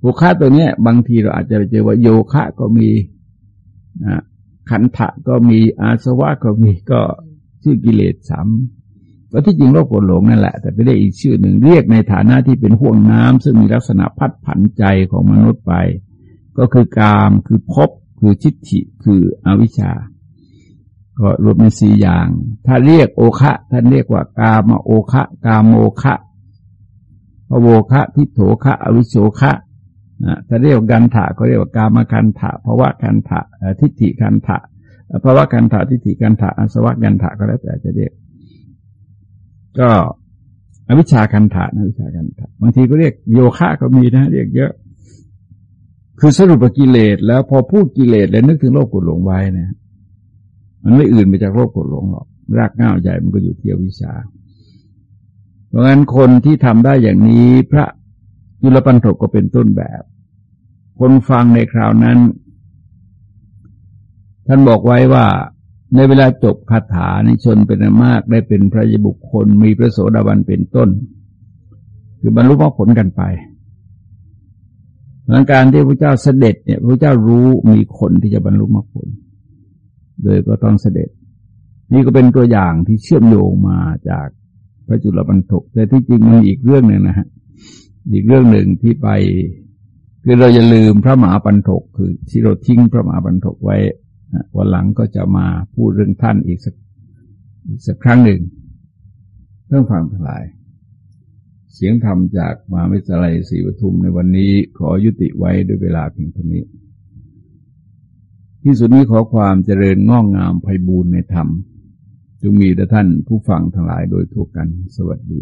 โยคะตัวเนี้ย บางทีเราอาจจะไปเจอว่าโยคะก็มีนะขันธะก็มีอาสวะก็มีก็ชื่อกิเลสสาม ก็ที่จริงโลกโกรหลงนั่นแหละ แต่ไปได้อีกชื่อหนึ่งเรียกในฐานะที่เป็นห่วงน้ำซึ่งมีลักษณะพัดผันใจของมนุษย์ไป ก็คือกามคือภพคือชิฏฐิคืออวิชชา ก็รวมเป็นสี่อย่าง ถ้าเรียกโอคะท่านเรียกว่ากามโอคะ กามโมคะพโวคะทิโถคะ อวิโชคะนะถ้าเรียกกันถะก็เรียกว่ากามกันถะภาวะกันถะทิฏฐิกันถะภาวะกันถะทิฏฐิกันถะอสวะกันถะก็แล้วแต่จะเรียก ก็อวิชากันถะนะวิชากันถะบางทีก็เรียกโยคะก็มีนะ เรียกเยอะ คือสรุปกิเลสแล้วพอพูดกิเลสแล้วนึกถึงโลกกดหลงไว้นะมันไม่อื่นไปจากโลกกดหลงหรอกรากง่าใหญ่มันก็อยู่ที่วิชา เพราะงั้นคนที่ทำได้อย่างนี้พระยุลปันถกก็เป็นต้นแบบ คนฟังในคราวนั้น ท่านบอกไว้ว่า ในเวลาจบคาถาในชนเป็นมากได้เป็นพระยบุคคลมีพระโสดาบันเป็นต้น คือบรรลุมรรคผลกันไปหลังการที่พระเจ้าเสด็จเนี่ยพระเจ้ารู้มีคนที่จะบรรลุมรรคผลโดยก็ต้องเสด็จ นี่ก็เป็นตัวอย่างที่เชื่อมโยงมาจากพระจุลปันถกแต่ที่จริงมันอีกเรื่องหนึ่งนะฮะอีกเรื่องหนึ่งที่ไปคือเราอย่าลืมพระมหาปันถกคือที่เราทิ้งพระมหาปันถกไว้ วันหลังก็จะมาพูดเรื่องท่านอีกสักอีกสักครั้งหนึ่งเรื่องฟังทั้งหลาย เสียงธรรมจากมาวิทยาลัยศรีปทุมในวันนี้ขอยุติไว้ด้วยเวลาเพียงเท่านี้ ที่สุดนี้ขอความเจริญงอกงามไพบูรณ์ในธรรมจงมีแด่ท่านผู้ฟังทั้งหลายโดยทั่วกันสวัสดี